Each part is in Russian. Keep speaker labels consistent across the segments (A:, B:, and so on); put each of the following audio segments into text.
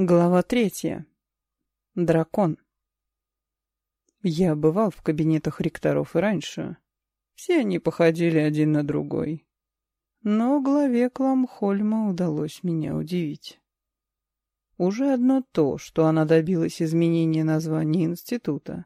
A: Глава третья. Дракон. Я бывал в кабинетах ректоров и раньше. Все они походили один на другой. Но главе Кламхольма удалось меня удивить. Уже одно то, что она добилась изменения названия института,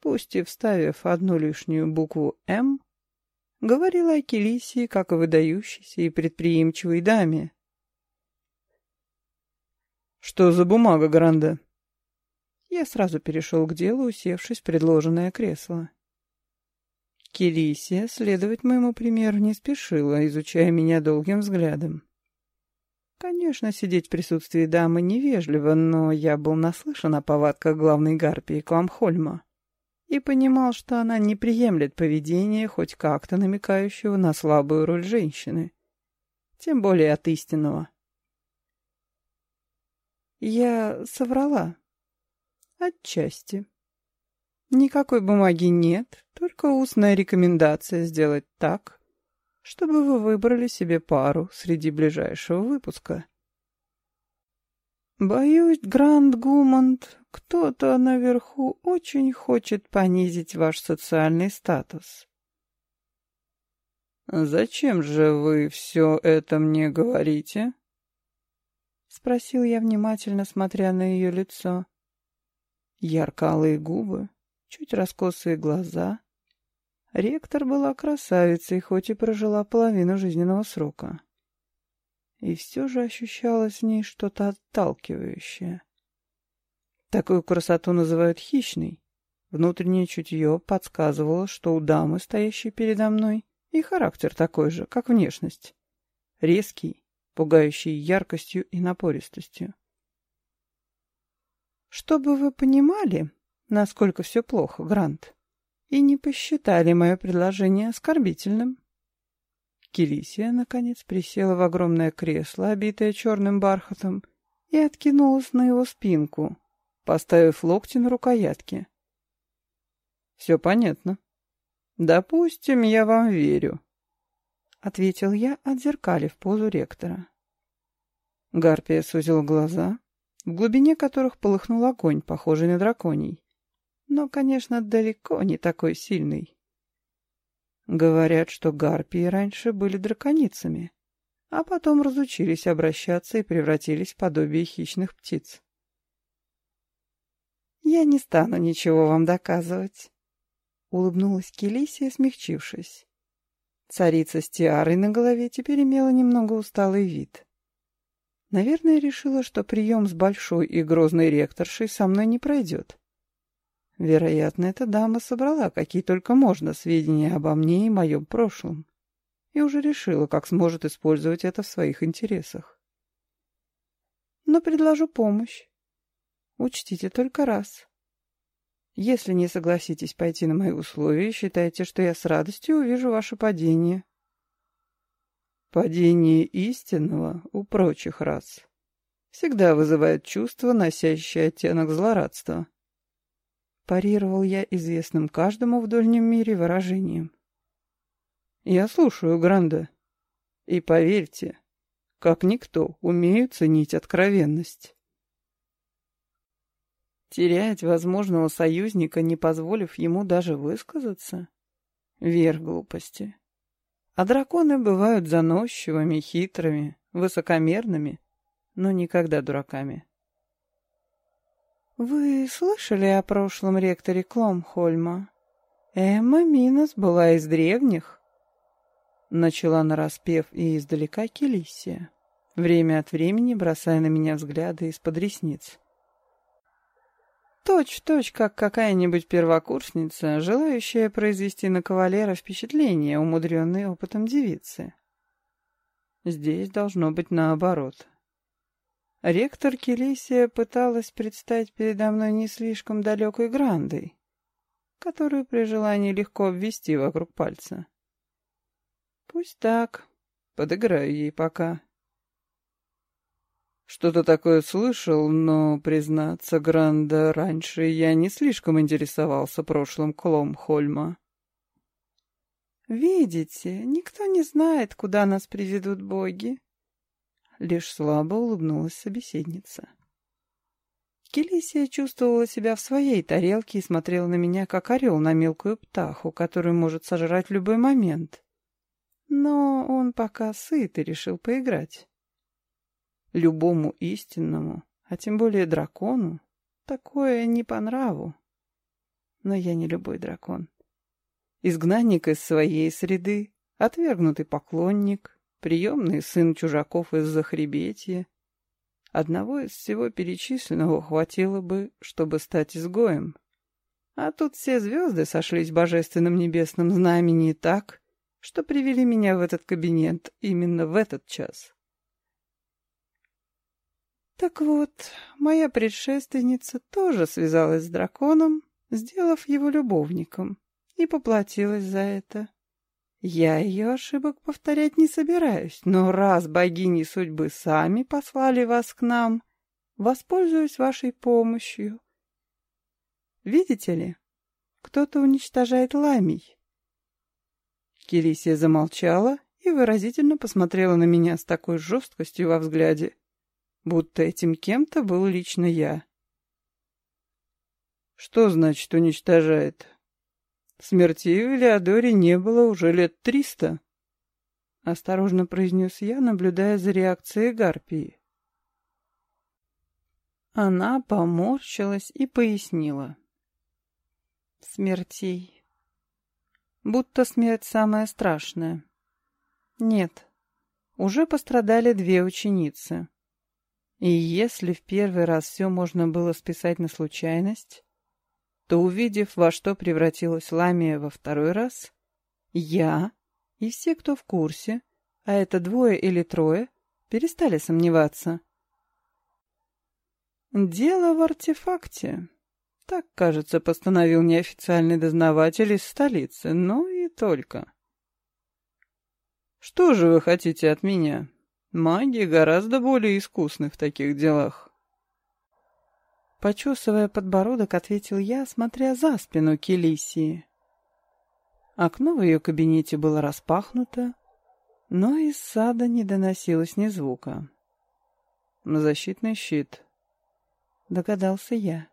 A: пусть и вставив одну лишнюю букву «М», говорила о Келисии как о выдающейся и предприимчивой даме, «Что за бумага, Гранда?» Я сразу перешел к делу, усевшись в предложенное кресло. Келисия следовать моему примеру не спешила, изучая меня долгим взглядом. Конечно, сидеть в присутствии дамы невежливо, но я был наслышан о повадках главной гарпии Кламхольма и понимал, что она не приемлет поведение, хоть как-то намекающего на слабую роль женщины, тем более от истинного. Я соврала. Отчасти. Никакой бумаги нет, только устная рекомендация сделать так, чтобы вы выбрали себе пару среди ближайшего выпуска. Боюсь, Гранд Гумонт, кто-то наверху очень хочет понизить ваш социальный статус. «Зачем же вы все это мне говорите?» — спросил я внимательно, смотря на ее лицо. Ярко-алые губы, чуть раскосые глаза. Ректор была красавицей, хоть и прожила половину жизненного срока. И все же ощущалось в ней что-то отталкивающее. Такую красоту называют хищной. Внутреннее чутье подсказывало, что у дамы, стоящей передо мной, и характер такой же, как внешность. Резкий, пугающий яркостью и напористостью. «Чтобы вы понимали, насколько все плохо, Грант, и не посчитали мое предложение оскорбительным». Келисия, наконец, присела в огромное кресло, обитое черным бархатом, и откинулась на его спинку, поставив локти на рукоятке. «Все понятно. Допустим, я вам верю ответил я, отзеркалив позу ректора. Гарпия сузил глаза, в глубине которых полыхнул огонь, похожий на драконий. Но, конечно, далеко не такой сильный. Говорят, что гарпии раньше были драконицами, а потом разучились обращаться и превратились в подобие хищных птиц. «Я не стану ничего вам доказывать», — улыбнулась Келисия, смягчившись. Царица с тиарой на голове теперь имела немного усталый вид. Наверное, решила, что прием с большой и грозной ректоршей со мной не пройдет. Вероятно, эта дама собрала какие только можно сведения обо мне и моем прошлом и уже решила, как сможет использовать это в своих интересах. Но предложу помощь. Учтите только раз. Если не согласитесь пойти на мои условия, считайте, что я с радостью увижу ваше падение. Падение истинного у прочих рас всегда вызывает чувство, носящее оттенок злорадства. Парировал я известным каждому в дольнем мире выражением. Я слушаю, Гранда. И поверьте, как никто умею ценить откровенность. Терять возможного союзника, не позволив ему даже высказаться? Верх глупости. А драконы бывают заносчивыми, хитрыми, высокомерными, но никогда дураками. «Вы слышали о прошлом ректоре Кломхольма? Эмма Минос была из древних?» Начала нараспев и издалека Келисия, время от времени бросая на меня взгляды из-под ресниц. Точь-точь, как какая-нибудь первокурсница, желающая произвести на кавалера впечатление, умудренной опытом девицы. Здесь должно быть наоборот. Ректор Келисия пыталась предстать передо мной не слишком далекой грандой, которую при желании легко обвести вокруг пальца. Пусть так, подыграю ей пока. Что-то такое слышал, но, признаться, Гранда, раньше я не слишком интересовался прошлым Кломхольма. «Видите, никто не знает, куда нас приведут боги», — лишь слабо улыбнулась собеседница. Келисия чувствовала себя в своей тарелке и смотрела на меня, как орел на мелкую птаху, которую может сожрать в любой момент. Но он пока сыт и решил поиграть. Любому истинному, а тем более дракону, такое не по нраву. Но я не любой дракон. Изгнанник из своей среды, отвергнутый поклонник, приемный сын чужаков из Захребетья. Одного из всего перечисленного хватило бы, чтобы стать изгоем. А тут все звезды сошлись в божественном небесном знамени так, что привели меня в этот кабинет именно в этот час. Так вот, моя предшественница тоже связалась с драконом, сделав его любовником, и поплатилась за это. Я ее ошибок повторять не собираюсь, но раз богини судьбы сами послали вас к нам, воспользуюсь вашей помощью. Видите ли, кто-то уничтожает ламий. Келисия замолчала и выразительно посмотрела на меня с такой жесткостью во взгляде, будто этим кем-то был лично я. Что значит уничтожает? Смертей в Элеодоре не было уже лет триста. Осторожно произнес я, наблюдая за реакцией Гарпии. Она поморщилась и пояснила. Смертей. Будто смерть самая страшная. Нет, уже пострадали две ученицы. И если в первый раз все можно было списать на случайность, то, увидев, во что превратилась Ламия во второй раз, я и все, кто в курсе, а это двое или трое, перестали сомневаться. «Дело в артефакте», — так, кажется, постановил неофициальный дознаватель из столицы, но и только. «Что же вы хотите от меня?» Маги гораздо более искусны в таких делах. Почесывая подбородок, ответил я, смотря за спину Келисии. Окно в ее кабинете было распахнуто, но из сада не доносилось ни звука. «Защитный щит», — догадался я.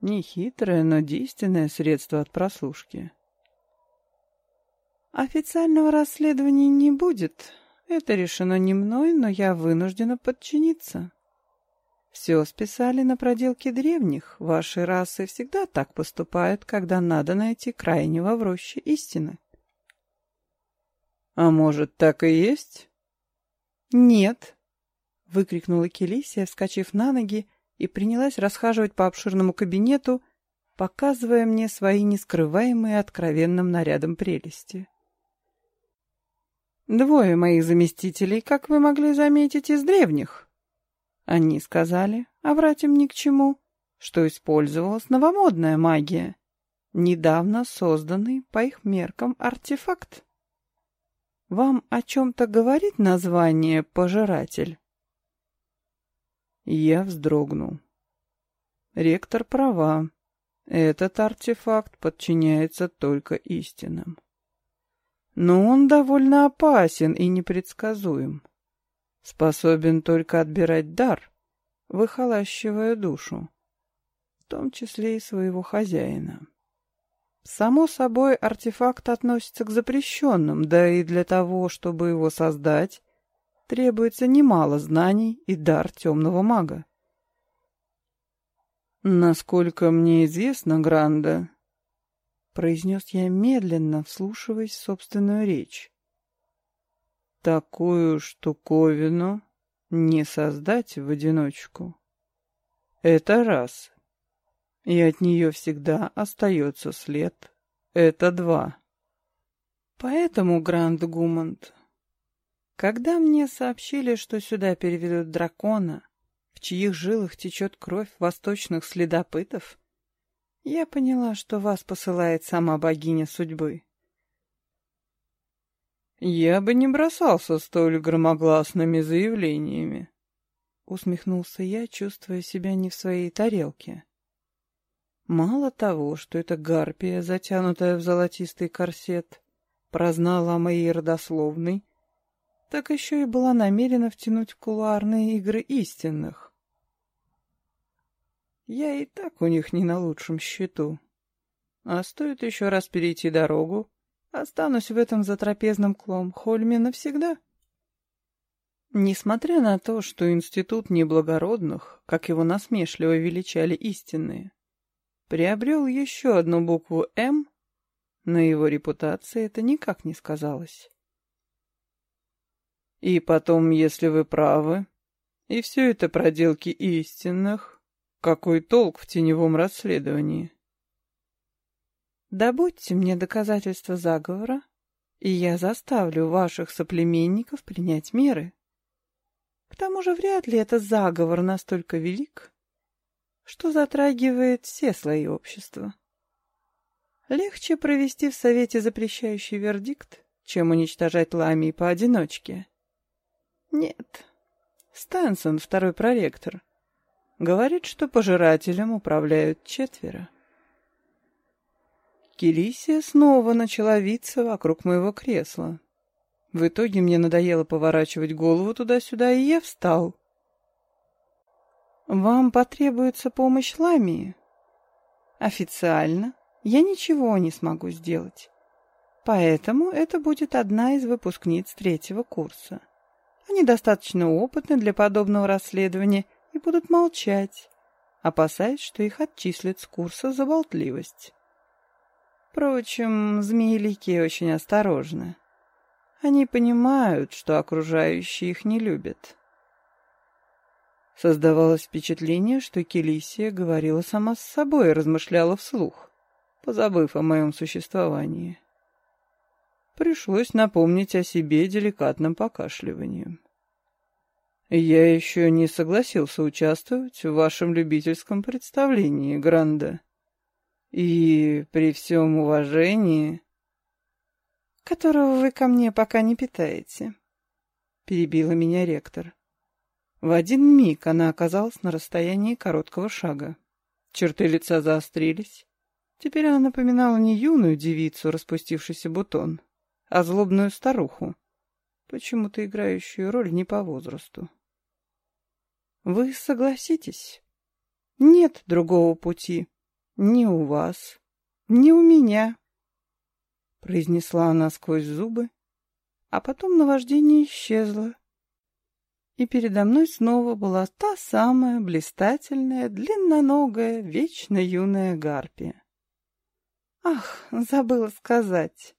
A: Нехитрое, но действенное средство от прослушки. «Официального расследования не будет», это решено не мной, но я вынуждена подчиниться. Все списали на проделки древних. Ваши расы всегда так поступают, когда надо найти крайнего в роще истины. А может, так и есть? Нет, выкрикнула Келисия, вскочив на ноги, и принялась расхаживать по обширному кабинету, показывая мне свои нескрываемые откровенным нарядом прелести. Двое моих заместителей, как вы могли заметить, из древних. Они сказали, а врать им ни к чему, что использовалась новомодная магия, недавно созданный по их меркам артефакт. Вам о чем-то говорит название «пожиратель»? Я вздрогнул. Ректор права. Этот артефакт подчиняется только истинам. Но он довольно опасен и непредсказуем. Способен только отбирать дар, выхолащивая душу, в том числе и своего хозяина. Само собой, артефакт относится к запрещенным, да и для того, чтобы его создать, требуется немало знаний и дар темного мага. Насколько мне известно, Гранда, — произнес я медленно, вслушиваясь в собственную речь. «Такую штуковину не создать в одиночку. Это раз. И от нее всегда остается след. Это два. Поэтому, Гранд Гумант, когда мне сообщили, что сюда переведут дракона, в чьих жилах течет кровь восточных следопытов, я поняла, что вас посылает сама богиня судьбы. Я бы не бросался столь громогласными заявлениями. Усмехнулся я, чувствуя себя не в своей тарелке. Мало того, что эта гарпия, затянутая в золотистый корсет, прознала о моей родословной, так еще и была намерена втянуть в кулуарные игры истинных. Я и так у них не на лучшем счету. А стоит еще раз перейти дорогу, останусь в этом затрапезном клом-хольме навсегда. Несмотря на то, что институт неблагородных, как его насмешливо величали истинные, приобрел еще одну букву «М», на его репутации это никак не сказалось. И потом, если вы правы, и все это проделки истинных, какой толк в теневом расследовании? Добудьте мне доказательства заговора, и я заставлю ваших соплеменников принять меры. К тому же вряд ли этот заговор настолько велик, что затрагивает все слои общества. Легче провести в Совете запрещающий вердикт, чем уничтожать ламии поодиночке. Нет. Стэнсон, второй проректор, говорит, что пожирателем управляют четверо. Келисия снова начала виться вокруг моего кресла. В итоге мне надоело поворачивать голову туда-сюда, и я встал. «Вам потребуется помощь Ламии?» «Официально я ничего не смогу сделать. Поэтому это будет одна из выпускниц третьего курса. Они достаточно опытны для подобного расследования и будут молчать, опасаясь, что их отчислят с курса за болтливость. Впрочем, змеелики очень осторожны. Они понимают, что окружающие их не любят. Создавалось впечатление, что Келисия говорила сама с собой и размышляла вслух, позабыв о моем существовании. Пришлось напомнить о себе деликатным покашливанием. «Я еще не согласился участвовать в вашем любительском представлении, Гранда. И при всем уважении...» «Которого вы ко мне пока не питаете», — перебила меня ректор. В один миг она оказалась на расстоянии короткого шага. Черты лица заострились. Теперь она напоминала не юную девицу, распустившийся бутон, а злобную старуху, почему-то играющую роль не по возрасту. Вы согласитесь? Нет другого пути. Ни у вас, ни у меня. Произнесла она сквозь зубы, а потом наваждение исчезло. И передо мной снова была та самая блистательная, длинноногая, вечно юная гарпия. Ах, забыла сказать.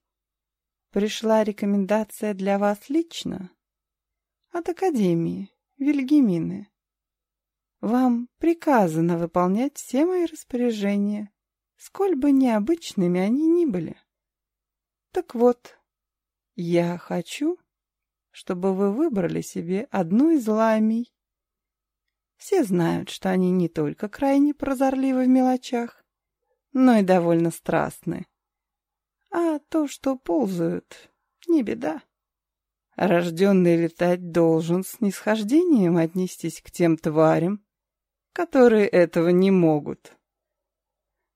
A: Пришла рекомендация для вас лично? От Академии, Вильгемины. Вам приказано выполнять все мои распоряжения, сколь бы необычными они ни были. Так вот, я хочу, чтобы вы выбрали себе одну из ламий. Все знают, что они не только крайне прозорливы в мелочах, но и довольно страстны. А то, что ползают, не беда. Рожденный летать должен с нисхождением отнестись к тем тварям, которые этого не могут.